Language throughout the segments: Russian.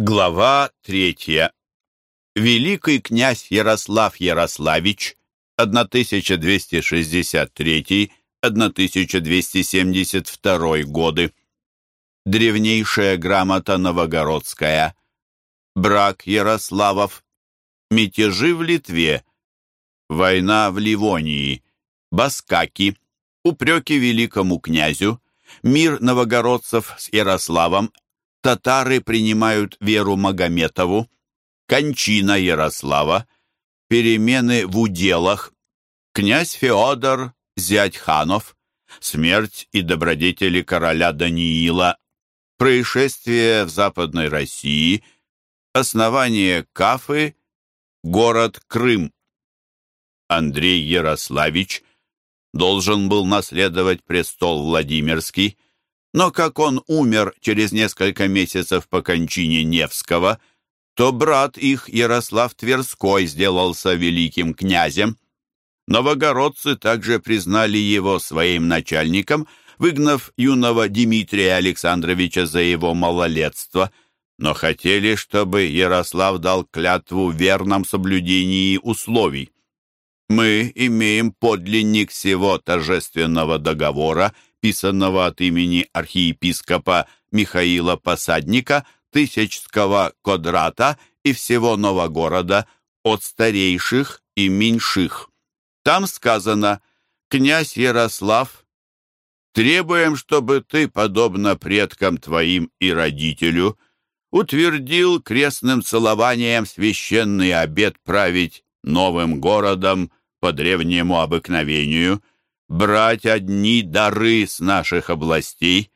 Глава третья. Великий князь Ярослав Ярославич 1263-1272 годы. Древнейшая грамота новогородская. Брак Ярославов. Мятежи в Литве. Война в Ливонии. Баскаки. Упреки великому князю. Мир новогородцев с Ярославом. Татары принимают веру Магометову. Кончина Ярослава. Перемены в уделах. Князь Феодор, зять ханов. Смерть и добродетели короля Даниила. Происшествие в Западной России. Основание Кафы. Город Крым. Андрей Ярославич должен был наследовать престол Владимирский, но как он умер через несколько месяцев по кончине Невского, то брат их, Ярослав Тверской, сделался великим князем. Новогородцы также признали его своим начальником, выгнав юного Дмитрия Александровича за его малолетство, но хотели, чтобы Ярослав дал клятву в верном соблюдении условий. Мы имеем подлинник всего торжественного договора, писанного от имени архиепископа Михаила Посадника, Тысячского Кодрата и всего Новогорода, от старейших и меньших. Там сказано «Князь Ярослав, требуем, чтобы ты, подобно предкам твоим и родителю, утвердил крестным целованием священный обет править новым городом, по древнему обыкновению брать одни дары с наших областей,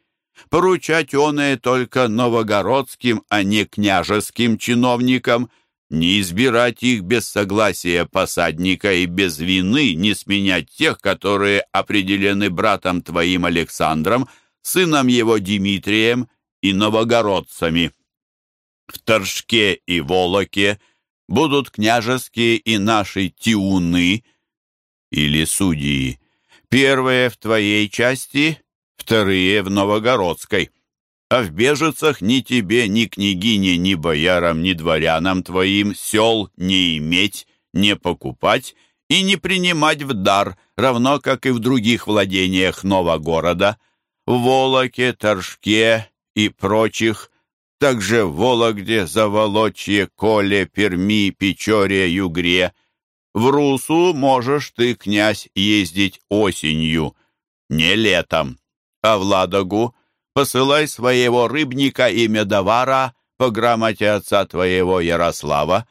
поручать оное только новогородским, а не княжеским чиновникам, не избирать их без согласия посадника и без вины не сменять тех, которые определены братом твоим Александром, сыном его Дмитрием и новогородцами. В Торжке и Волоке будут княжеские и наши тиуны, или судьи. Первые в твоей части, вторые в Новогородской. А в бежецах ни тебе, ни княгине, ни боярам, ни дворянам твоим сел не иметь, не покупать и не принимать в дар, равно как и в других владениях Новогорода, в Волоке, Торжке и прочих, также в Вологде, Заволочье, Коле, Перми, Печоре, Югре, в Русу можешь ты, князь, ездить осенью, не летом, а в Ладогу посылай своего рыбника и медовара по грамоте отца твоего Ярослава.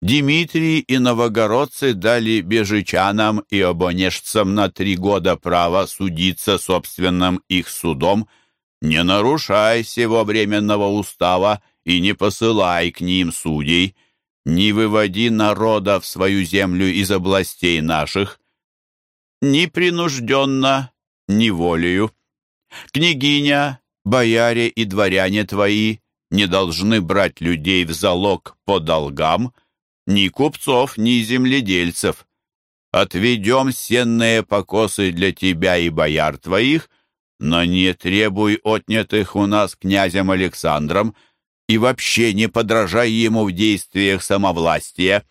Дмитрий и новогородцы дали бежичанам и обонежцам на три года право судиться собственным их судом. Не нарушай сего временного устава и не посылай к ним судей не выводи народа в свою землю из областей наших, ни принужденно, ни волею. Княгиня, бояре и дворяне твои не должны брать людей в залог по долгам, ни купцов, ни земледельцев. Отведем сенные покосы для тебя и бояр твоих, но не требуй отнятых у нас князем Александром, и вообще не подражай ему в действиях самовластия.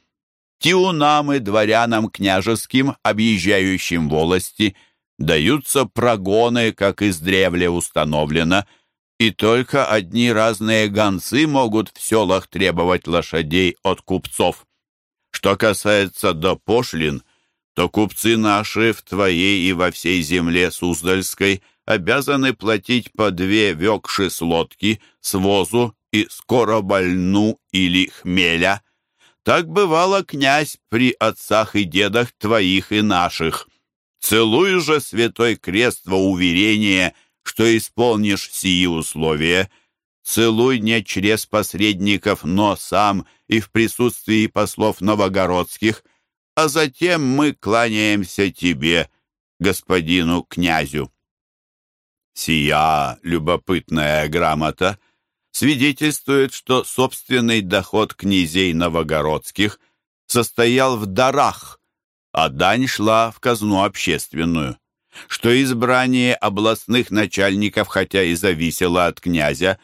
Тиунам и дворянам княжеским, объезжающим волости, даются прогоны, как издревле установлено, и только одни разные гонцы могут в селах требовать лошадей от купцов. Что касается до пошлин, то купцы наши в твоей и во всей земле Суздальской обязаны платить по две векши с лодки, с возу и скоро больну или хмеля. Так бывало, князь, при отцах и дедах твоих и наших. Целуй же святой крест во уверение, что исполнишь сии условия. Целуй не через посредников, но сам и в присутствии послов новогородских, а затем мы кланяемся тебе, господину князю. Сия любопытная грамота — свидетельствует, что собственный доход князей новогородских состоял в дарах, а дань шла в казну общественную, что избрание областных начальников, хотя и зависело от князя,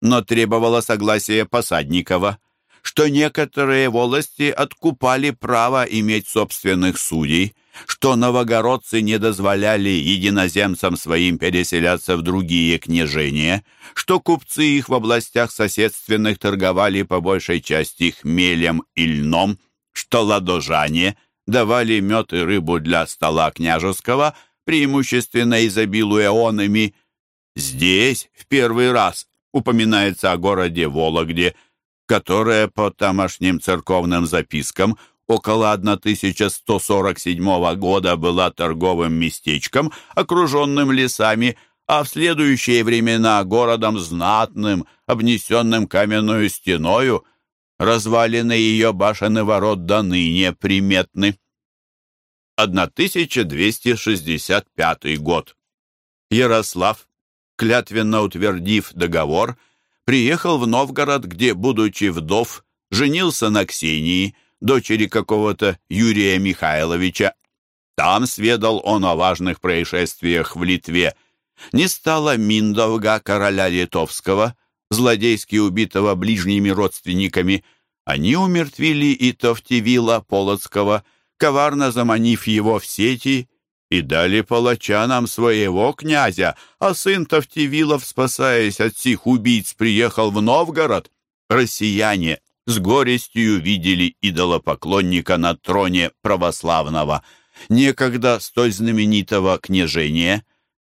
но требовало согласия Посадникова, что некоторые волости откупали право иметь собственных судей, что новогородцы не дозволяли единоземцам своим переселяться в другие княжения, что купцы их в областях соседственных торговали по большей части хмелем и льном, что ладожане давали мед и рыбу для стола княжеского, преимущественно изобилуя онами. Здесь в первый раз упоминается о городе Вологде, которое по тамошним церковным запискам – около 1147 года была торговым местечком, окруженным лесами, а в следующие времена городом знатным, обнесенным каменную стеною, развалины ее башен и ворот до ныне приметны. 1265 год. Ярослав, клятвенно утвердив договор, приехал в Новгород, где, будучи вдов, женился на Ксении, дочери какого-то Юрия Михайловича. Там сведал он о важных происшествиях в Литве. Не стало Миндовга, короля литовского, злодейски убитого ближними родственниками. Они умертвили и Товтивила Полоцкого, коварно заманив его в сети, и дали палачанам своего князя, а сын Товтивилов, спасаясь от сих убийц, приехал в Новгород. Россияне с горестью видели идолопоклонника на троне православного, некогда столь знаменитого княжения,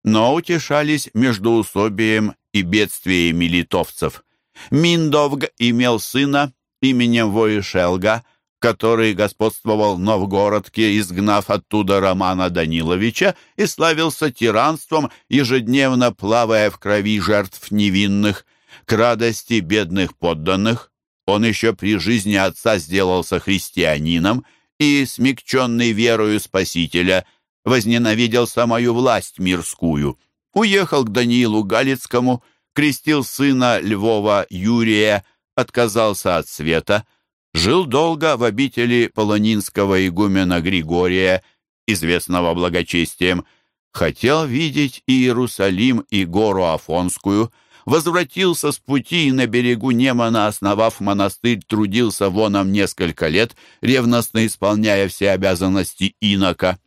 но утешались междоусобием и бедствиями литовцев. Миндовг имел сына именем Воишелга, который господствовал в Новгородке, изгнав оттуда Романа Даниловича и славился тиранством, ежедневно плавая в крови жертв невинных. К радости бедных подданных он еще при жизни отца сделался христианином и, смягченный верою Спасителя, возненавидел самую власть мирскую. Уехал к Даниилу Галицкому, крестил сына Львова Юрия, отказался от света, жил долго в обители полонинского игумена Григория, известного благочестием, хотел видеть Иерусалим и гору Афонскую – возвратился с пути и на берегу Немана, основав монастырь, трудился воном несколько лет, ревностно исполняя все обязанности инока.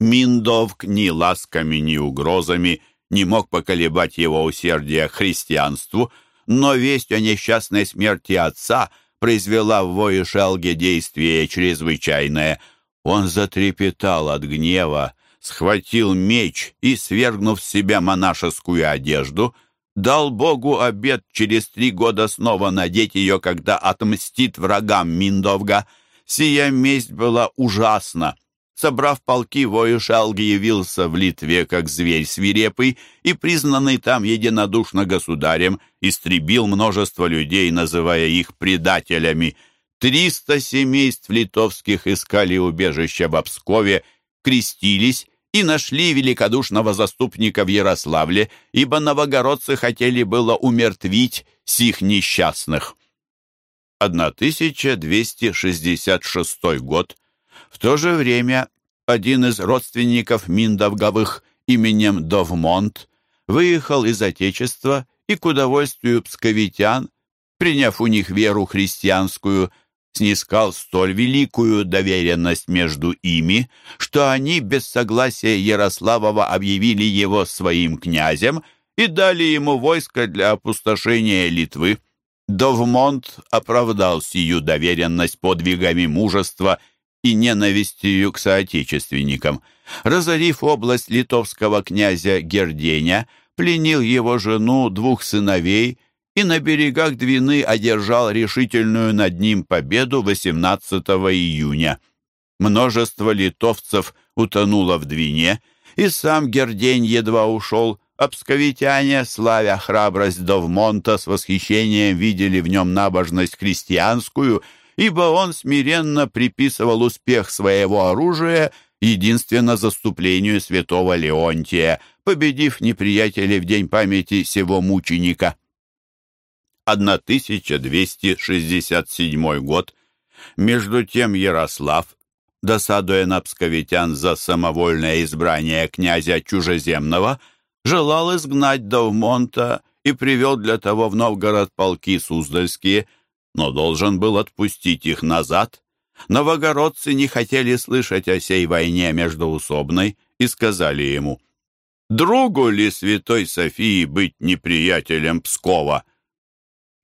Миндовк ни ласками, ни угрозами не мог поколебать его усердие к христианству, но весть о несчастной смерти отца произвела в Воишелге действие чрезвычайное. Он затрепетал от гнева, схватил меч и, свергнув с себя монашескую одежду, дал Богу обет через три года снова надеть ее, когда отмстит врагам Миндовга. Сия месть была ужасна. Собрав полки, Воюшалги явился в Литве как зверь свирепый и, признанный там единодушно государем, истребил множество людей, называя их предателями. Триста семейств литовских искали убежище в Обскове, крестились и нашли великодушного заступника в Ярославле, ибо новогородцы хотели было умертвить сих несчастных. 1266 год. В то же время один из родственников Миндовговых именем Довмонт выехал из Отечества и к удовольствию псковитян, приняв у них веру христианскую, снискал столь великую доверенность между ими, что они без согласия Ярославова объявили его своим князем и дали ему войско для опустошения Литвы. Довмонт оправдал сию доверенность подвигами мужества и ненавистью к соотечественникам. Разорив область литовского князя Герденя, пленил его жену, двух сыновей и на берегах Двины одержал решительную над ним победу 18 июня. Множество литовцев утонуло в Двине, и сам Гердень едва ушел, Обсковитяне, славя храбрость Довмонта, с восхищением видели в нем набожность христианскую, ибо он смиренно приписывал успех своего оружия единственно заступлению святого Леонтия, победив неприятелей в день памяти сего мученика. 1267 год. Между тем Ярослав, досадуя на псковитян за самовольное избрание князя чужеземного, желал изгнать Довмонта и привел для того в Новгород полки Суздальские, но должен был отпустить их назад. Новогородцы не хотели слышать о сей войне междоусобной и сказали ему, «Другу ли святой Софии быть неприятелем Пскова?»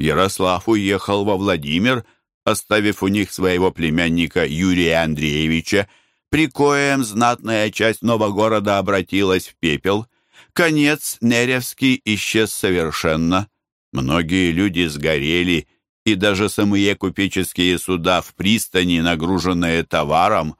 Ярослав уехал во Владимир, оставив у них своего племянника Юрия Андреевича, при коем знатная часть Новогорода обратилась в пепел. Конец Неревский исчез совершенно. Многие люди сгорели, и даже самые купеческие суда в пристани, нагруженные товаром.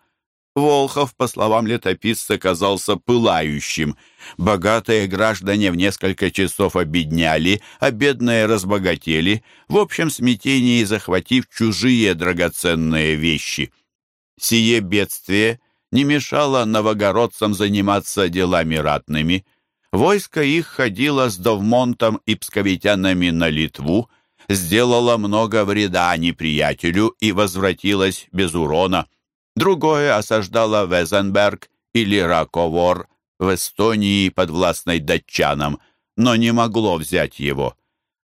Волхов, по словам летописца, казался пылающим. Богатые граждане в несколько часов обедняли, а бедные разбогатели, в общем смятении захватив чужие драгоценные вещи. Сие бедствие не мешало новогородцам заниматься делами ратными. Войско их ходило с Довмонтом и псковитянами на Литву, сделало много вреда неприятелю и возвратилось без урона. Другое осаждало Везенберг или Раковор в Эстонии подвластной датчанам, но не могло взять его.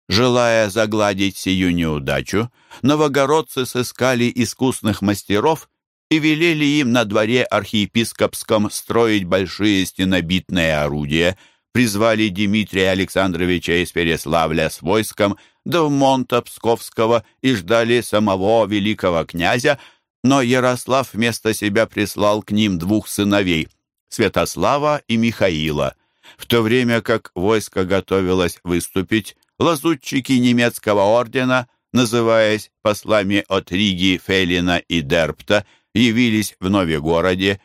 Желая загладить сию неудачу, новогородцы сыскали искусных мастеров и велели им на дворе архиепископском строить большие стенобитные орудия, призвали Дмитрия Александровича из Переславля с войском до Монта Псковского и ждали самого великого князя, но Ярослав вместо себя прислал к ним двух сыновей — Святослава и Михаила. В то время как войско готовилось выступить, лазутчики немецкого ордена, называясь послами от Риги, Фелина и Дерпта, явились в Новегороде,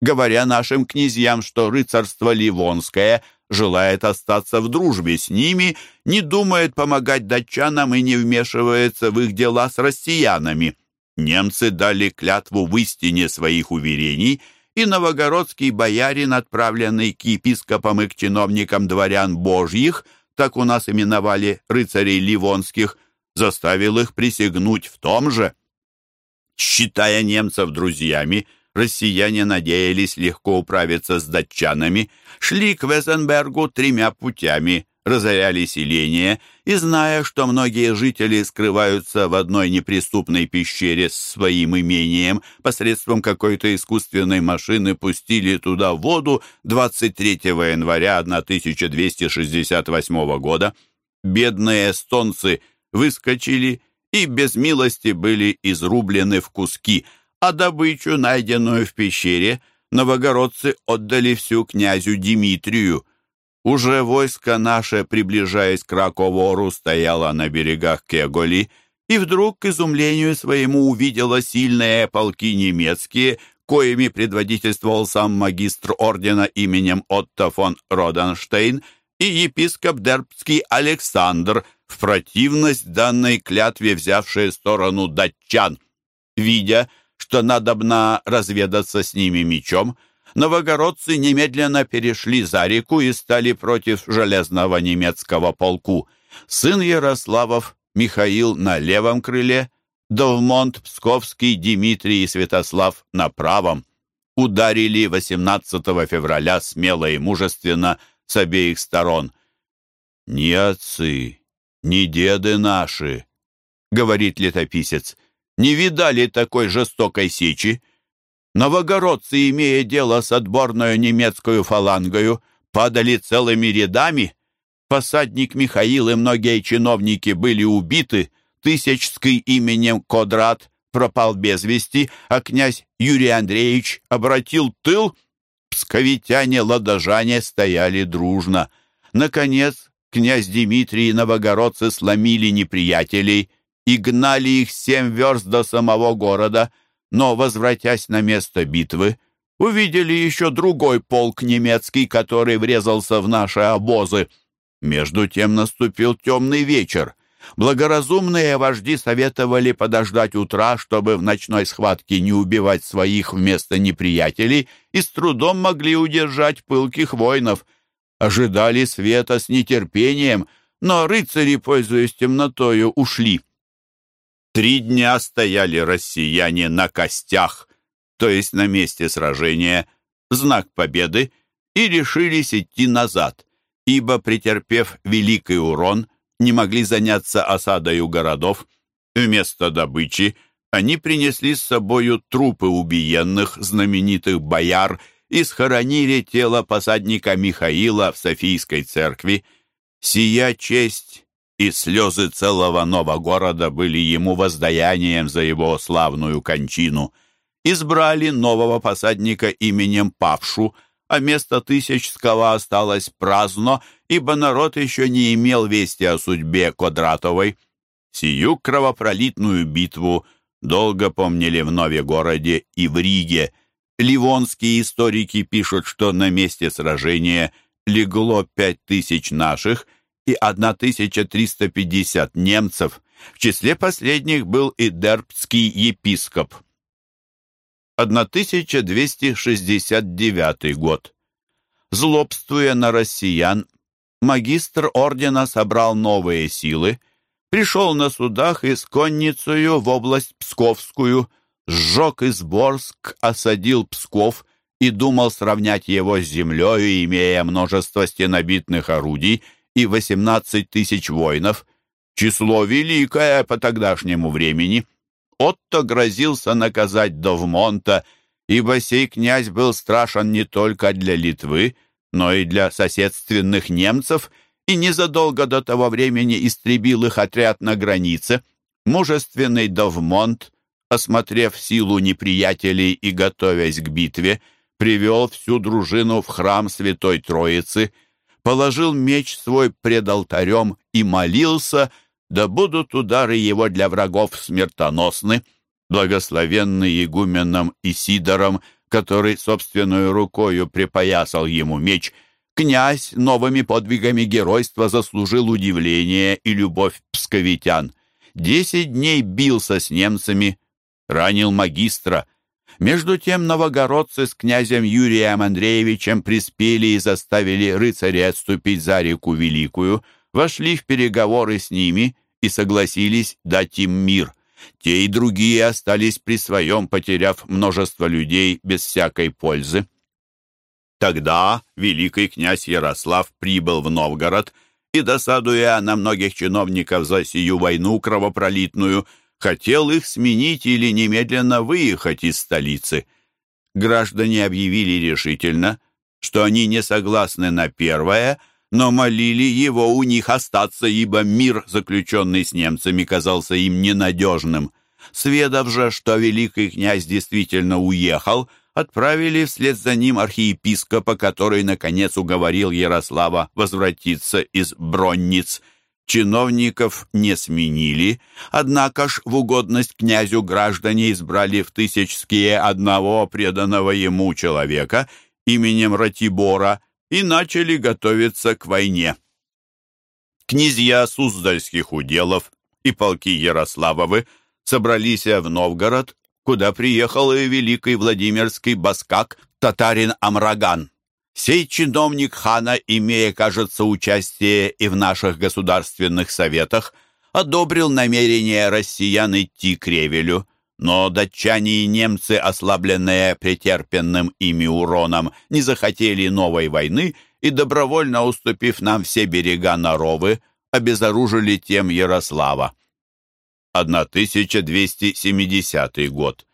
говоря нашим князьям, что рыцарство Ливонское желает остаться в дружбе с ними, не думает помогать датчанам и не вмешивается в их дела с россиянами. Немцы дали клятву в истине своих уверений, и новогородский боярин, отправленный к епископам и к чиновникам дворян божьих, так у нас именовали рыцарей ливонских, заставил их присягнуть в том же. Считая немцев друзьями, россияне надеялись легко управиться с датчанами, шли к Везенбергу тремя путями, разоряли селение и, зная, что многие жители скрываются в одной неприступной пещере с своим имением, посредством какой-то искусственной машины пустили туда воду 23 января 1268 года. Бедные эстонцы выскочили и без милости были изрублены в куски, а добычу, найденную в пещере, новогородцы отдали всю князю Дмитрию. Уже войско наше, приближаясь к Раковору, стояло на берегах Кеголи, и вдруг, к изумлению своему, увидела сильные полки немецкие, коими предводительствовал сам магистр ордена именем Отто фон Роденштейн и епископ Дербский Александр – в противность данной клятве взявшие сторону датчан. Видя, что надобно разведаться с ними мечом, новогородцы немедленно перешли за реку и стали против железного немецкого полку. Сын Ярославов, Михаил на левом крыле, Довмонт, Псковский, Дмитрий и Святослав на правом. Ударили 18 февраля смело и мужественно с обеих сторон. Ни отцы, «Не деды наши», — говорит летописец, — «не видали такой жестокой сечи. Новогородцы, имея дело с отборную немецкую фалангою, падали целыми рядами. Посадник Михаил и многие чиновники были убиты, Тысячский именем Кодрат пропал без вести, а князь Юрий Андреевич обратил тыл. Псковитяне-ладожане стояли дружно. Наконец, князь Дмитрий и новогородцы сломили неприятелей и гнали их семь верст до самого города, но, возвратясь на место битвы, увидели еще другой полк немецкий, который врезался в наши обозы. Между тем наступил темный вечер. Благоразумные вожди советовали подождать утра, чтобы в ночной схватке не убивать своих вместо неприятелей, и с трудом могли удержать пылких воинов — ожидали света с нетерпением, но рыцари, пользуясь темнотою, ушли. Три дня стояли россияне на костях, то есть на месте сражения, знак победы, и решились идти назад. ибо, претерпев великий урон, не могли заняться осадою городов. Вместо добычи они принесли с собою трупы убиенных знаменитых бояр и схоронили тело посадника Михаила в Софийской церкви. Сия честь и слезы целого нового города были ему воздаянием за его славную кончину. Избрали нового посадника именем Павшу, а место Тысячского осталось праздно, ибо народ еще не имел вести о судьбе Квадратовой. Сию кровопролитную битву долго помнили в Нове-городе и в Риге. Ливонские историки пишут, что на месте сражения легло пять тысяч наших – и 1350 немцев. В числе последних был и дербцкий епископ. 1269 год. Злобствуя на россиян, магистр ордена собрал новые силы, пришел на судах и с конницею в область Псковскую, сжег Изборск, осадил Псков и думал сравнять его с землею, имея множество стенобитных орудий и 18 тысяч воинов, число великое по тогдашнему времени. Отто грозился наказать Довмонта, ибо сей князь был страшен не только для Литвы, но и для соседственных немцев, и незадолго до того времени истребил их отряд на границе. Мужественный Довмонт, осмотрев силу неприятелей и готовясь к битве, привел всю дружину в храм Святой Троицы – положил меч свой пред алтарем и молился, да будут удары его для врагов смертоносны, благословенный игуменом Исидором, который собственную рукою припоясал ему меч, князь новыми подвигами геройства заслужил удивление и любовь псковитян. Десять дней бился с немцами, ранил магистра, между тем новогородцы с князем Юрием Андреевичем приспели и заставили рыцарей отступить за реку Великую, вошли в переговоры с ними и согласились дать им мир. Те и другие остались при своем, потеряв множество людей без всякой пользы. Тогда великий князь Ярослав прибыл в Новгород и, досадуя на многих чиновников за сию войну кровопролитную, хотел их сменить или немедленно выехать из столицы. Граждане объявили решительно, что они не согласны на первое, но молили его у них остаться, ибо мир, заключенный с немцами, казался им ненадежным. Сведав же, что великий князь действительно уехал, отправили вслед за ним архиепископа, который, наконец, уговорил Ярослава возвратиться из Бронниц – Чиновников не сменили, однако ж в угодность князю граждане избрали в Тысячские одного преданного ему человека именем Ратибора и начали готовиться к войне. Князья Суздальских уделов и полки Ярославовы собрались в Новгород, куда приехал и великий Владимирский баскак татарин Амраган. Сей чиновник хана, имея, кажется, участие и в наших государственных советах, одобрил намерение россиян идти к Ревелю, но датчане и немцы, ослабленные претерпенным ими уроном, не захотели новой войны и, добровольно уступив нам все берега Наровы, обезоружили тем Ярослава. 1270 год.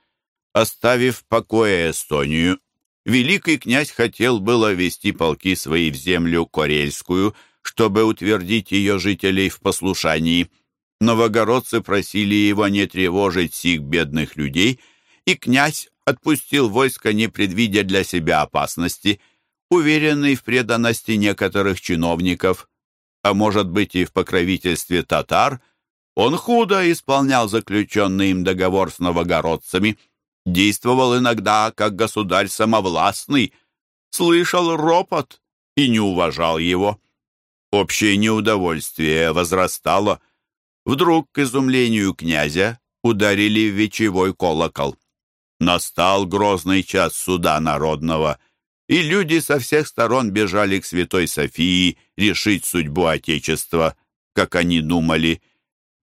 Оставив в покое Эстонию, великий князь хотел было вести полки свои в землю Корельскую, чтобы утвердить ее жителей в послушании. Новогородцы просили его не тревожить сих бедных людей, и князь отпустил войско, не предвидя для себя опасности, уверенный в преданности некоторых чиновников, а может быть и в покровительстве татар, он худо исполнял заключенный им договор с новогородцами – действовал иногда как государь самовластный, слышал ропот и не уважал его. Общее неудовольствие возрастало. Вдруг, к изумлению князя, ударили в вечевой колокол. Настал грозный час суда народного, и люди со всех сторон бежали к Святой Софии решить судьбу Отечества, как они думали.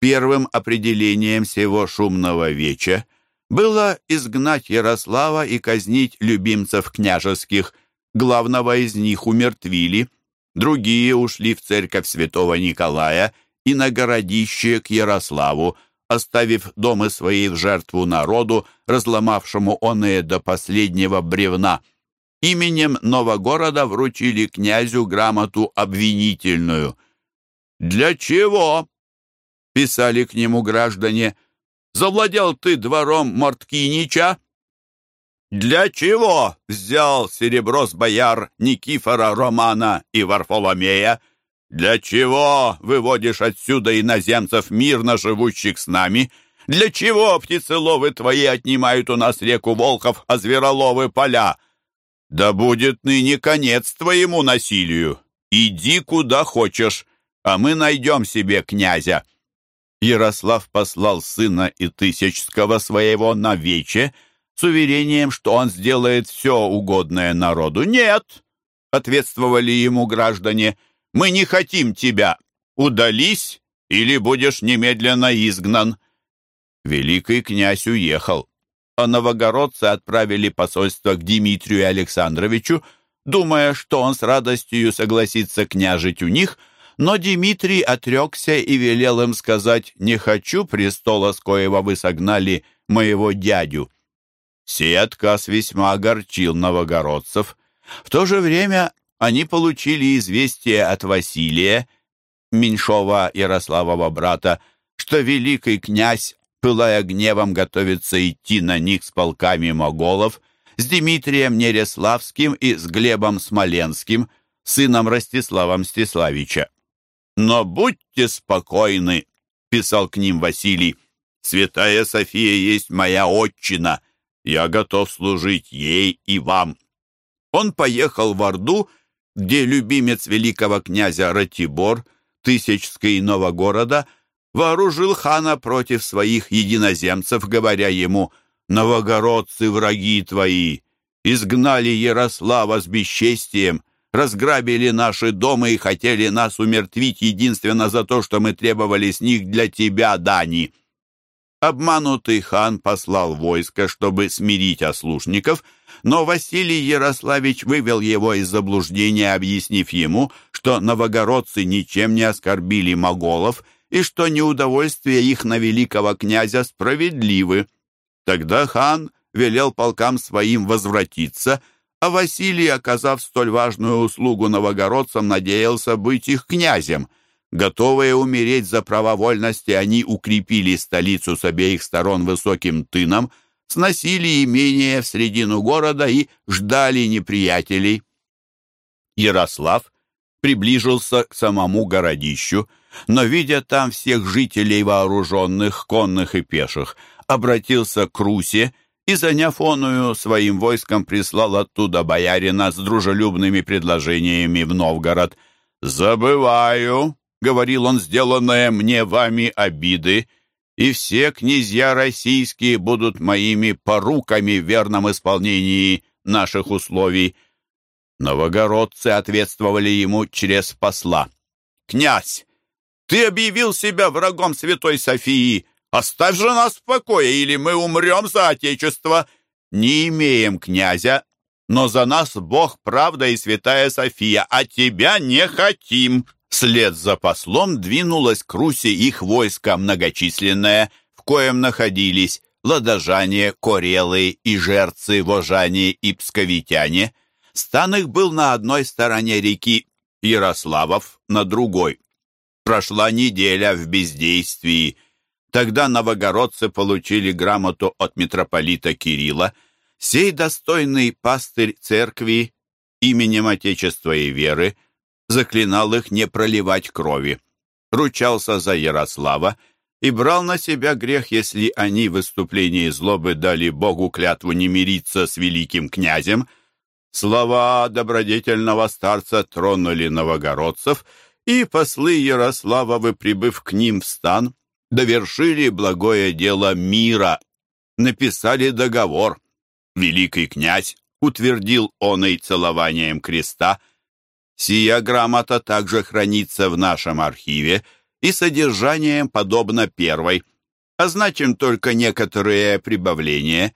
Первым определением всего шумного веча было изгнать Ярослава и казнить любимцев княжеских. Главного из них умертвили. другие ушли в церковь святого Николая и на городище к Ярославу, оставив дома свои в жертву народу, разломавшему оные до последнего бревна. Именем Новогорода вручили князю грамоту обвинительную. «Для чего?» — писали к нему граждане. «Завладел ты двором Морткинича?» «Для чего взял серебро с бояр Никифора Романа и Варфоломея?» Для чего выводишь отсюда иноземцев, мирно живущих с нами? Для чего птицеловы твои отнимают у нас реку Волхов, а звероловы поля? Да будет ныне конец твоему насилию. Иди куда хочешь, а мы найдем себе князя». Ярослав послал сына и Тысячского своего на вече с уверением, что он сделает все угодное народу. «Нет!» — ответствовали ему граждане — мы не хотим тебя. Удались, или будешь немедленно изгнан». Великий князь уехал, а новогородцы отправили посольство к Дмитрию Александровичу, думая, что он с радостью согласится княжить у них, но Дмитрий отрекся и велел им сказать «Не хочу престола, с коего вы согнали моего дядю». Сей отказ весьма огорчил новогородцев. В то же время они получили известие от Василия, меньшого Ярославова брата, что великий князь, пылая гневом, готовится идти на них с полками моголов, с Дмитрием Нереславским и с Глебом Смоленским, сыном Ростислава Мстиславича. «Но будьте спокойны», — писал к ним Василий, «Святая София есть моя отчина, я готов служить ей и вам». Он поехал в Орду где любимец великого князя Ратибор, Тысячской Новогорода, вооружил хана против своих единоземцев, говоря ему «Новогородцы, враги твои, изгнали Ярослава с бесчестием, разграбили наши дома и хотели нас умертвить единственно за то, что мы требовали с них для тебя дани». Обманутый хан послал войско, чтобы смирить ослушников, но Василий Ярославич вывел его из заблуждения, объяснив ему, что новогородцы ничем не оскорбили моголов и что неудовольствие их на великого князя справедливы. Тогда хан велел полкам своим возвратиться, а Василий, оказав столь важную услугу новогородцам, надеялся быть их князем — Готовые умереть за право вольности, они укрепили столицу с обеих сторон высоким тыном, сносили имение в средину города и ждали неприятелей. Ярослав приближился к самому городищу, но, видя там всех жителей вооруженных, конных и пеших, обратился к Русе и, заняв оную, своим войском прислал оттуда боярина с дружелюбными предложениями в Новгород. «Забываю», говорил он, сделанное мне вами обиды, и все князья российские будут моими поруками в верном исполнении наших условий. Новогородцы ответствовали ему через посла. «Князь, ты объявил себя врагом Святой Софии. Оставь же нас в покое, или мы умрем за Отечество. Не имеем князя, но за нас Бог, правда и Святая София, а тебя не хотим». Вслед за послом двинулось к Руси их войско многочисленное, в коем находились ладожане, корелы, и жерцы, вожане и псковитяне. Стан их был на одной стороне реки, Ярославов на другой. Прошла неделя в бездействии. Тогда новогородцы получили грамоту от митрополита Кирилла. Сей достойный пастырь церкви именем Отечества и веры заклинал их не проливать крови, ручался за Ярослава и брал на себя грех, если они в выступлении злобы дали Богу клятву не мириться с великим князем. Слова добродетельного старца тронули новогородцев, и послы Ярославовы, прибыв к ним в стан, довершили благое дело мира, написали договор. Великий князь утвердил он и целованием креста — Сия грамота также хранится в нашем архиве и содержанием подобно первой. Означим только некоторые прибавления.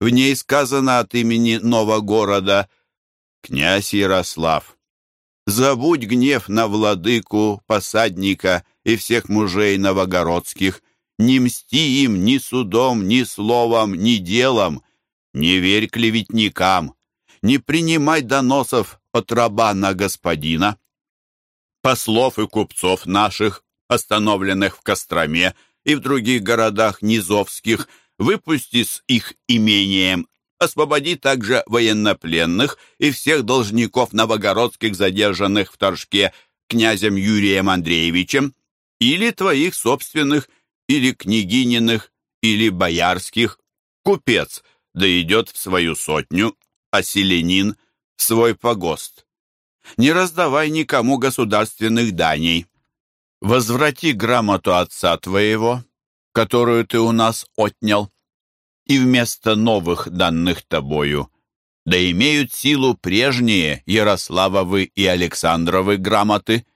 В ней сказано от имени нового города «Князь Ярослав». Забудь гнев на владыку, посадника и всех мужей новогородских. Не мсти им ни судом, ни словом, ни делом. Не верь клеветникам. Не принимай доносов от раба на господина. Послов и купцов наших, остановленных в Костроме и в других городах низовских, выпусти с их имением освободи также военнопленных и всех должников новогородских, задержанных в Торжке князем Юрием Андреевичем, или твоих собственных, или княгининых, или боярских. Купец да идет в свою сотню, а селянин — в свой погост. Не раздавай никому государственных даней. Возврати грамоту отца твоего, которую ты у нас отнял, и вместо новых данных тобою, да имеют силу прежние Ярославовы и Александровы грамоты.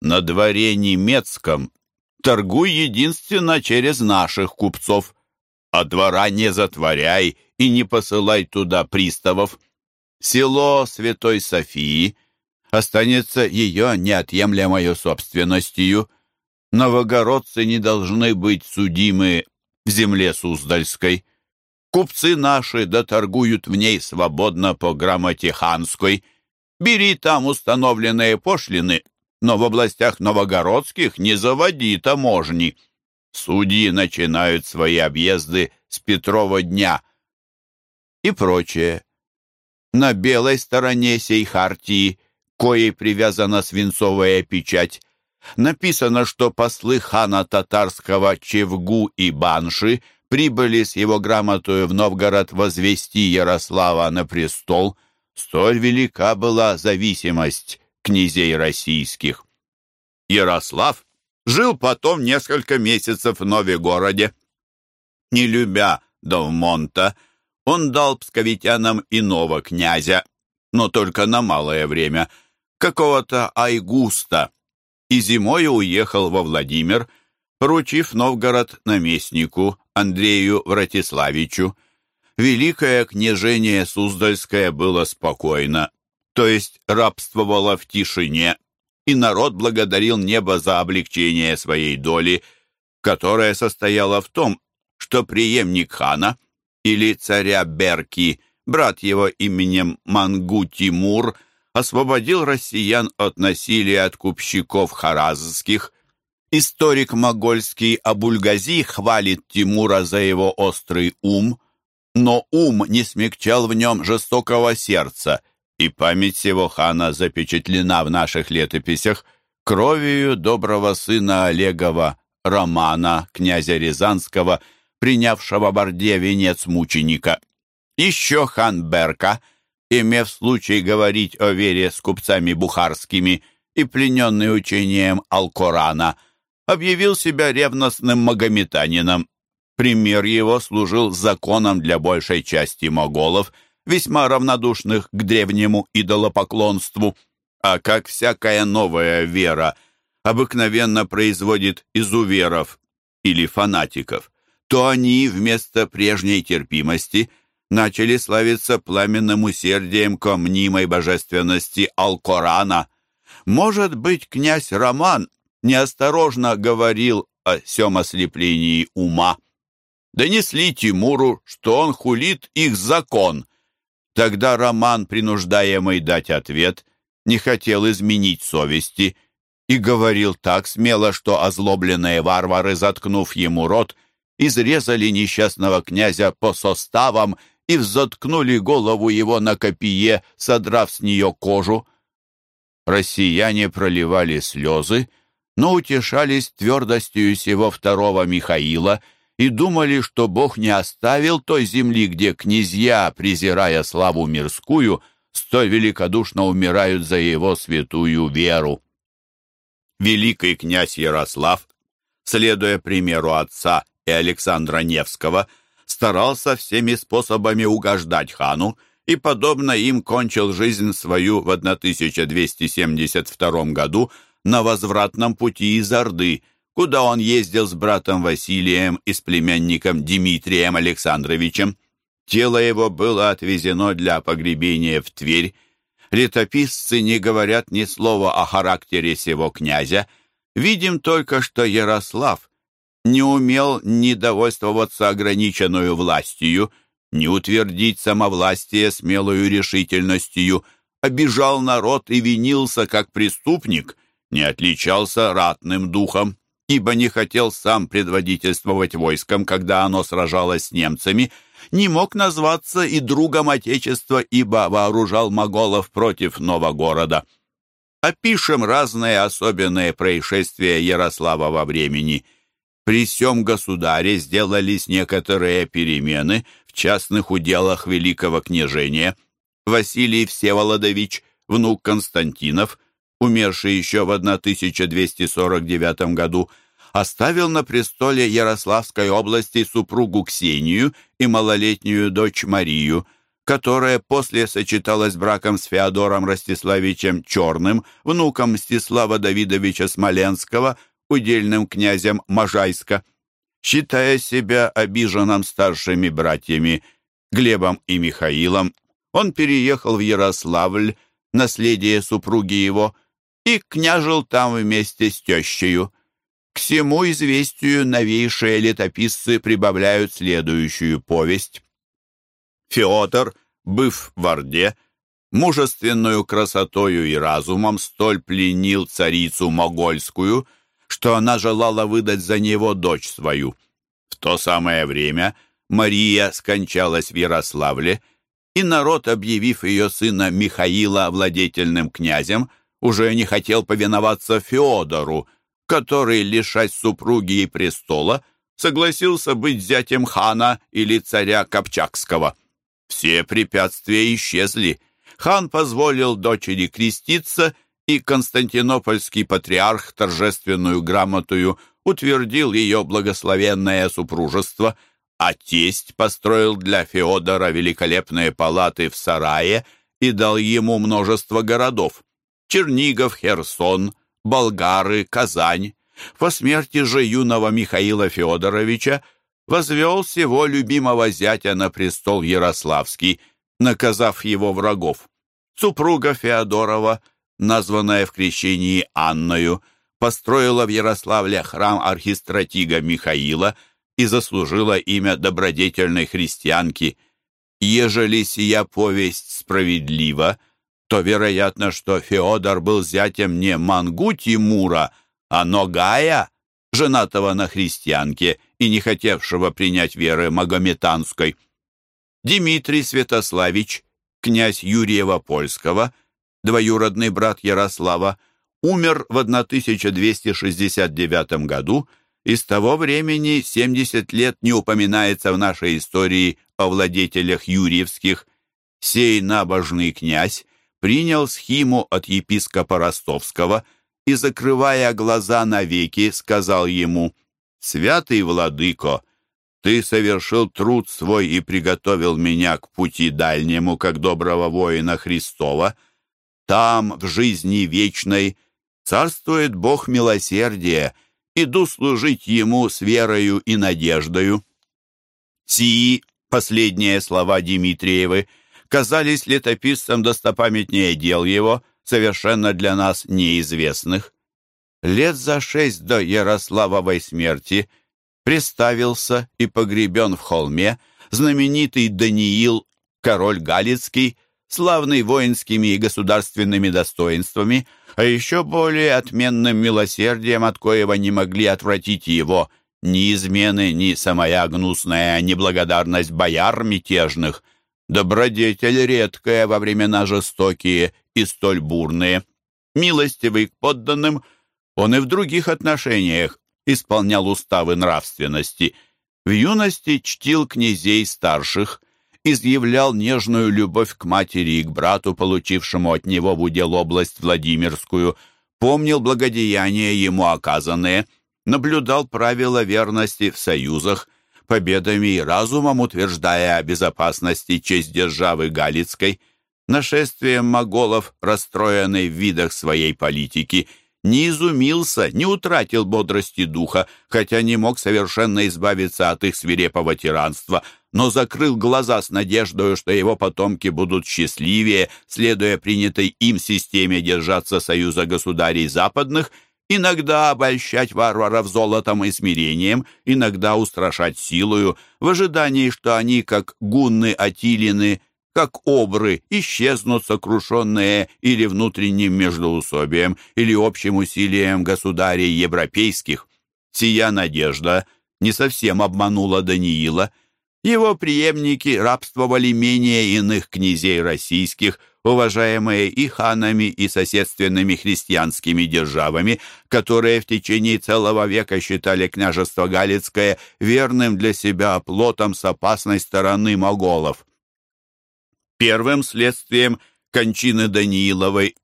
На дворе немецком торгуй единственно через наших купцов, а двора не затворяй и не посылай туда приставов. Село Святой Софии останется ее неотъемлемой собственностью. Новогородцы не должны быть судимы в земле Суздальской. Купцы наши доторгуют в ней свободно по грамоте ханской. Бери там установленные пошлины, но в областях новогородских не заводи таможни. Судьи начинают свои объезды с Петрова дня и прочее. На белой стороне сей хартии, коей привязана свинцовая печать, написано, что послы хана татарского Чевгу и Банши – прибыли с его грамотою в Новгород возвести Ярослава на престол, столь велика была зависимость князей российских. Ярослав жил потом несколько месяцев в Новегороде. Не любя Довмонта, он дал псковитянам иного князя, но только на малое время, какого-то Айгуста, и зимой уехал во Владимир, поручив Новгород наместнику Андрею Вратиславичу. Великое княжение Суздальское было спокойно, то есть рабствовало в тишине, и народ благодарил небо за облегчение своей доли, которая состояла в том, что преемник хана или царя Берки, брат его именем Мангу Тимур, освободил россиян от насилия откупщиков харазских, Историк могольский Абульгази хвалит Тимура за его острый ум, но ум не смягчал в нем жестокого сердца, и память сего хана запечатлена в наших летописях кровью доброго сына Олегова, Романа, князя Рязанского, принявшего в Орде венец мученика. Еще хан Берка, имев случай говорить о вере с купцами бухарскими и плененный учением Алкорана – объявил себя ревностным магометанином. Пример его служил законом для большей части моголов, весьма равнодушных к древнему идолопоклонству. А как всякая новая вера обыкновенно производит изуверов или фанатиков, то они вместо прежней терпимости начали славиться пламенным усердием ко мнимой божественности Алкорана. Может быть, князь Роман неосторожно говорил о сём ослеплении ума. Донесли Тимуру, что он хулит их закон. Тогда Роман, принуждаемый дать ответ, не хотел изменить совести и говорил так смело, что озлобленные варвары, заткнув ему рот, изрезали несчастного князя по составам и взоткнули голову его на копье, содрав с нее кожу. Россияне проливали слезы, но утешались твердостью сего второго Михаила и думали, что Бог не оставил той земли, где князья, презирая славу мирскую, столь великодушно умирают за его святую веру. Великий князь Ярослав, следуя примеру отца и Александра Невского, старался всеми способами угождать хану и, подобно им, кончил жизнь свою в 1272 году на возвратном пути из Орды, куда он ездил с братом Василием и с племянником Дмитрием Александровичем. Тело его было отвезено для погребения в Тверь. Летописцы не говорят ни слова о характере сего князя. Видим только, что Ярослав не умел ни довольствоваться ограниченную властью, ни утвердить самовластие смелую решительностью, обижал народ и винился как преступник, не отличался ратным духом, ибо не хотел сам предводительствовать войском, когда оно сражалось с немцами, не мог назваться и другом Отечества, ибо вооружал моголов против Новогорода. Опишем разные особенные происшествия Ярослава во времени. При всем государе сделались некоторые перемены в частных уделах великого княжения. Василий Всеволодович, внук Константинов, умерший еще в 1249 году, оставил на престоле Ярославской области супругу Ксению и малолетнюю дочь Марию, которая после сочеталась браком с Феодором Ростиславичем Черным, внуком Мстислава Давидовича Смоленского, удельным князем Можайска. Считая себя обиженным старшими братьями Глебом и Михаилом, он переехал в Ярославль, наследие супруги его, и княжил там вместе с тещею. К всему известию новейшие летописцы прибавляют следующую повесть. Феодор, быв в Орде, мужественную красотою и разумом столь пленил царицу Могольскую, что она желала выдать за него дочь свою. В то самое время Мария скончалась в Ярославле, и народ, объявив ее сына Михаила владетельным князем, уже не хотел повиноваться Феодору, который, лишась супруги и престола, согласился быть зятем хана или царя Копчакского. Все препятствия исчезли. Хан позволил дочери креститься, и константинопольский патриарх торжественную грамотую утвердил ее благословенное супружество, а тесть построил для Феодора великолепные палаты в сарае и дал ему множество городов. Чернигов, Херсон, болгары, Казань. По смерти же юного Михаила Федоровича возвел всего любимого зятя на престол Ярославский, наказав его врагов. Супруга Феодорова, названная в крещении Анною, построила в Ярославле храм архистратига Михаила и заслужила имя добродетельной христианки. Ежели сия повесть справедлива, то вероятно, что Феодор был зятем не Мангу Тимура, а Ногая, женатого на христианке и не хотевшего принять веры магометанской. Дмитрий Святославич, князь Юрьева Польского, двоюродный брат Ярослава, умер в 1269 году, и с того времени 70 лет не упоминается в нашей истории о владетелях юрьевских. Сей набожный князь принял схиму от епископа Ростовского и, закрывая глаза навеки, сказал ему, «Святый владыко, ты совершил труд свой и приготовил меня к пути дальнему, как доброго воина Христова. Там, в жизни вечной, царствует Бог милосердия, иду служить Ему с верою и надеждою». Сии последние слова Дмитриевы казались летописцам достопамятнее дел его, совершенно для нас неизвестных. Лет за шесть до Ярославовой смерти приставился и погребен в холме знаменитый Даниил, король Галицкий, славный воинскими и государственными достоинствами, а еще более отменным милосердием, от коего не могли отвратить его ни измены, ни самая гнусная неблагодарность бояр мятежных — добродетель редкая во времена жестокие и столь бурные. Милостивый к подданным, он и в других отношениях исполнял уставы нравственности. В юности чтил князей старших, изъявлял нежную любовь к матери и к брату, получившему от него в удел область Владимирскую, помнил благодеяния ему оказанные, наблюдал правила верности в союзах, победами и разумом утверждая о безопасности честь державы Галицкой, нашествием моголов, расстроенный в видах своей политики, не изумился, не утратил бодрости духа, хотя не мог совершенно избавиться от их свирепого тиранства, но закрыл глаза с надеждой, что его потомки будут счастливее, следуя принятой им системе держаться союза государей западных, иногда обольщать варваров золотом и смирением, иногда устрашать силою, в ожидании, что они, как гунны Атилины, как обры, исчезнут сокрушенные или внутренним междоусобием, или общим усилием государей европейских. Сия надежда не совсем обманула Даниила – его преемники рабствовали менее иных князей российских, уважаемые и ханами, и соседственными христианскими державами, которые в течение целого века считали княжество Галицкое верным для себя оплотом с опасной стороны моголов. Первым следствием кончины Данииловой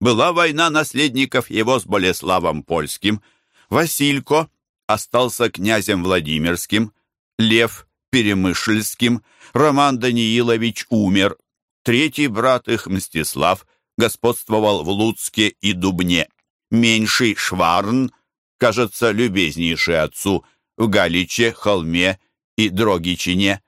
была война наследников его с Болеславом Польским. Василько остался князем Владимирским, Лев – Перемышльским, Роман Даниилович умер. Третий брат их, Мстислав, господствовал в Луцке и Дубне. Меньший Шварн, кажется, любезнейший отцу, в Галиче, Холме и Дрогичине.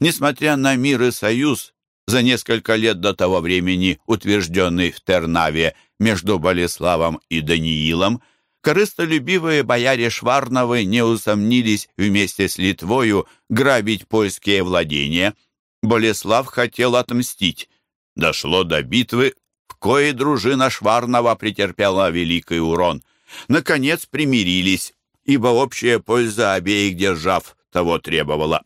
Несмотря на мир и союз, за несколько лет до того времени утвержденный в Тернаве между Болеславом и Даниилом, корыстолюбивые бояре Шварновы не усомнились вместе с Литвою грабить польские владения. Болеслав хотел отмстить. Дошло до битвы, в коей дружина Шварнова претерпела великий урон. Наконец примирились, ибо общая польза обеих держав того требовала.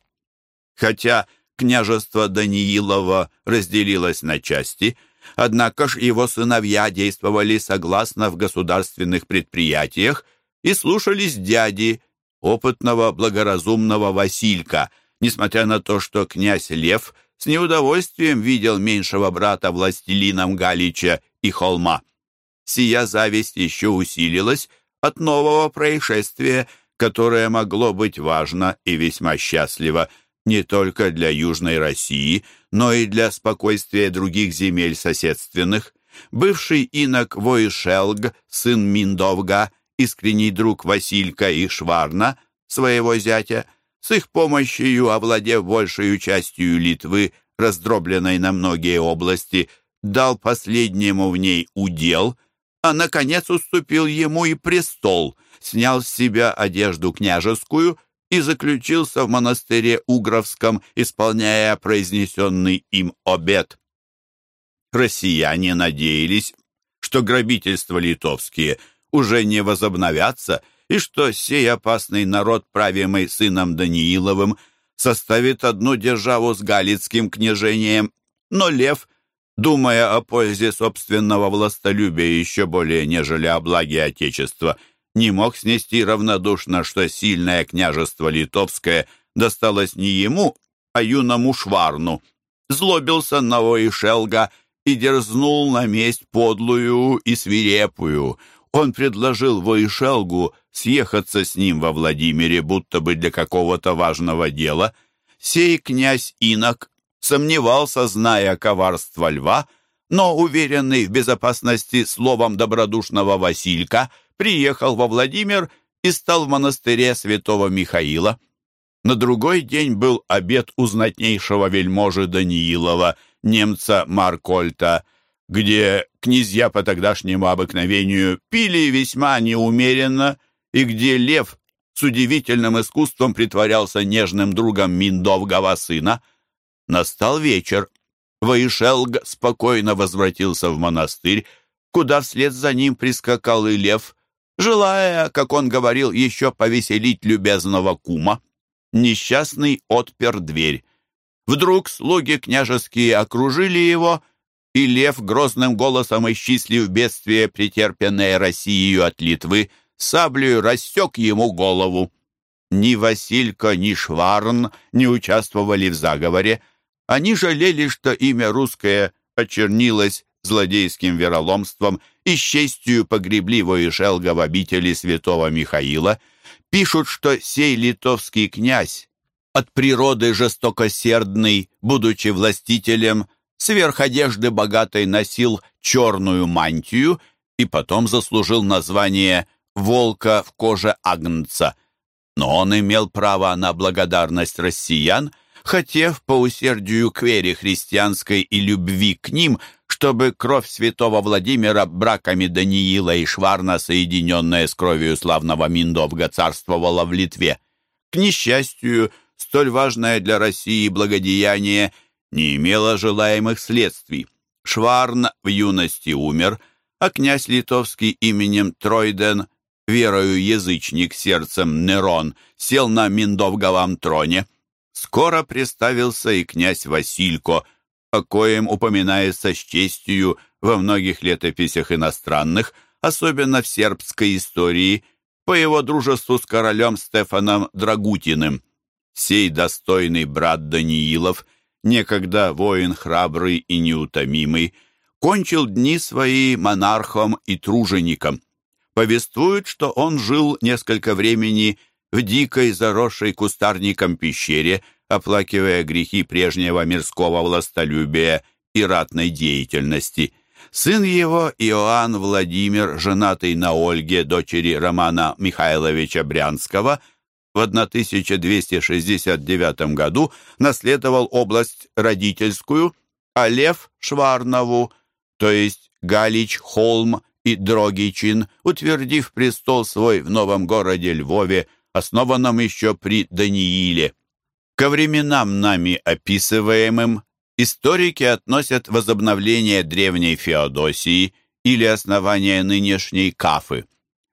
Хотя княжество Даниилова разделилось на части – Однако ж его сыновья действовали согласно в государственных предприятиях и слушались дяди, опытного благоразумного Василька, несмотря на то, что князь Лев с неудовольствием видел меньшего брата властелином Галича и Холма. Сия зависть еще усилилась от нового происшествия, которое могло быть важно и весьма счастливо – не только для Южной России, но и для спокойствия других земель соседственных. Бывший инок Воишелг, сын Миндовга, искренний друг Василька и Шварна, своего зятя, с их помощью, овладев большей частью Литвы, раздробленной на многие области, дал последнему в ней удел, а, наконец, уступил ему и престол, снял с себя одежду княжескую – и заключился в монастыре Угровском, исполняя произнесенный им обет. Россияне надеялись, что грабительства литовские уже не возобновятся и что сей опасный народ, правимый сыном Данииловым, составит одну державу с Галицким княжением, но Лев, думая о пользе собственного властолюбия еще более, нежели о благе Отечества, — не мог снести равнодушно, что сильное княжество литовское досталось не ему, а юному Шварну. Злобился на Воишелга и дерзнул на месть подлую и свирепую. Он предложил Воишелгу съехаться с ним во Владимире, будто бы для какого-то важного дела. Сей князь Инок сомневался, зная коварство льва, но, уверенный в безопасности словом добродушного Василька, приехал во Владимир и стал в монастыре святого Михаила. На другой день был обед у знатнейшего вельможи Даниилова, немца Маркольта, где князья по тогдашнему обыкновению пили весьма неумеренно, и где лев с удивительным искусством притворялся нежным другом Миндовгова сына. Настал вечер. Ваишелг спокойно возвратился в монастырь, куда вслед за ним прискакал и лев, желая, как он говорил, еще повеселить любезного кума. Несчастный отпер дверь. Вдруг слуги княжеские окружили его, и лев грозным голосом исчислив бедствие, претерпенное Россией от Литвы, саблею рассек ему голову. Ни Василько, ни Шварн не участвовали в заговоре. Они жалели, что имя русское очернилось злодейским вероломством и с честью погребли Воишелга в обители святого Михаила, пишут, что сей литовский князь, от природы жестокосердный, будучи властителем, сверх одежды богатой носил черную мантию и потом заслужил название «волка в коже агнца». Но он имел право на благодарность россиян, хотев по усердию к вере христианской и любви к ним, чтобы кровь святого Владимира браками Даниила и Шварна, соединенная с кровью славного Миндовга, царствовала в Литве. К несчастью, столь важное для России благодеяние не имело желаемых следствий. Шварн в юности умер, а князь литовский именем Тройден, верою язычник, сердцем Нерон, сел на Миндовговом троне. Скоро представился и князь Василько, о коем упоминается с честью во многих летописях иностранных, особенно в сербской истории, по его дружеству с королем Стефаном Драгутиным. Сей достойный брат Даниилов, некогда воин храбрый и неутомимый, кончил дни свои монархом и тружеником. Повествуют, что он жил несколько времени в дикой, заросшей кустарником пещере, оплакивая грехи прежнего мирского властолюбия и ратной деятельности. Сын его, Иоанн Владимир, женатый на Ольге, дочери Романа Михайловича Брянского, в 1269 году наследовал область родительскую, а Лев Шварнову, то есть Галич, Холм и Дрогичин, утвердив престол свой в новом городе Львове, основанном еще при Данииле. Ко временам нами описываемым историки относят возобновление древней Феодосии или основание нынешней Кафы.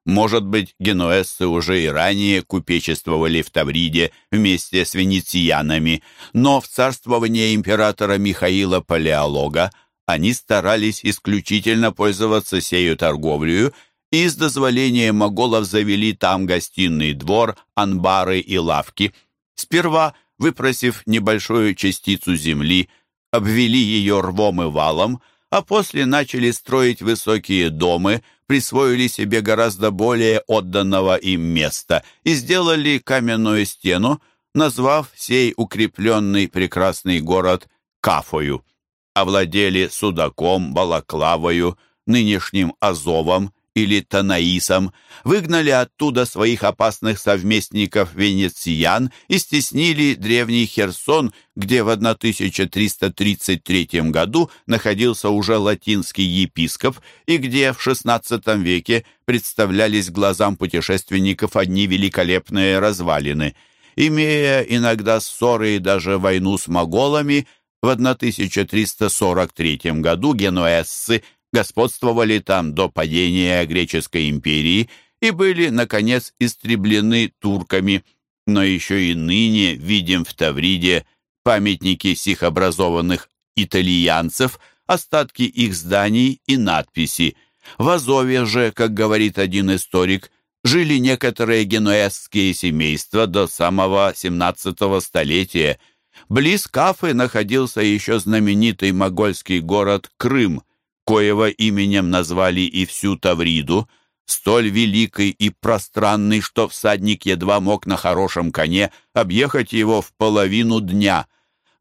Может быть, генуэзцы уже и ранее купечествовали в Тавриде вместе с венецианами, но в царствование императора Михаила Палеолога они старались исключительно пользоваться сею торговлею и с дозволения моголов завели там гостиный двор, анбары и лавки. Сперва – выпросив небольшую частицу земли, обвели ее рвом и валом, а после начали строить высокие дома, присвоили себе гораздо более отданного им места и сделали каменную стену, назвав сей укрепленный прекрасный город Кафою. Овладели Судаком, Балаклавою, нынешним Азовом или Танаисом, выгнали оттуда своих опасных совместников венециан и стеснили древний Херсон, где в 1333 году находился уже латинский епископ и где в XVI веке представлялись глазам путешественников одни великолепные развалины. Имея иногда ссоры и даже войну с моголами, в 1343 году генуэзцы – господствовали там до падения греческой империи и были, наконец, истреблены турками. Но еще и ныне видим в Тавриде памятники сих образованных итальянцев, остатки их зданий и надписи. В Азове же, как говорит один историк, жили некоторые генуэзские семейства до самого 17 столетия. Близ Кафы находился еще знаменитый могольский город Крым – коего именем назвали и всю Тавриду, столь великий и пространный, что всадник едва мог на хорошем коне объехать его в половину дня.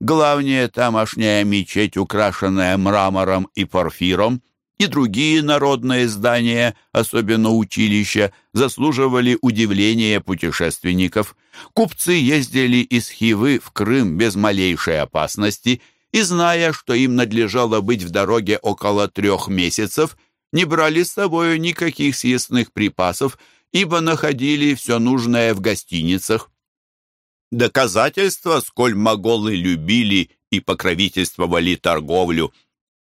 Главнее тамошняя мечеть, украшенная мрамором и порфиром, и другие народные здания, особенно училища, заслуживали удивления путешественников. Купцы ездили из Хивы в Крым без малейшей опасности – и, зная, что им надлежало быть в дороге около трех месяцев, не брали с собою никаких съестных припасов, ибо находили все нужное в гостиницах. Доказательство, сколь моголы любили и покровительствовали торговлю.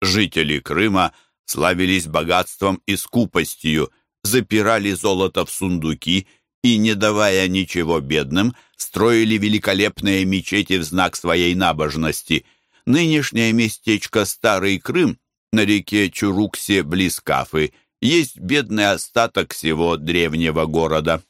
Жители Крыма славились богатством и скупостью, запирали золото в сундуки и, не давая ничего бедным, строили великолепные мечети в знак своей набожности – Нынешнее местечко Старый Крым на реке Чуруксе близ Кафы есть бедный остаток всего древнего города.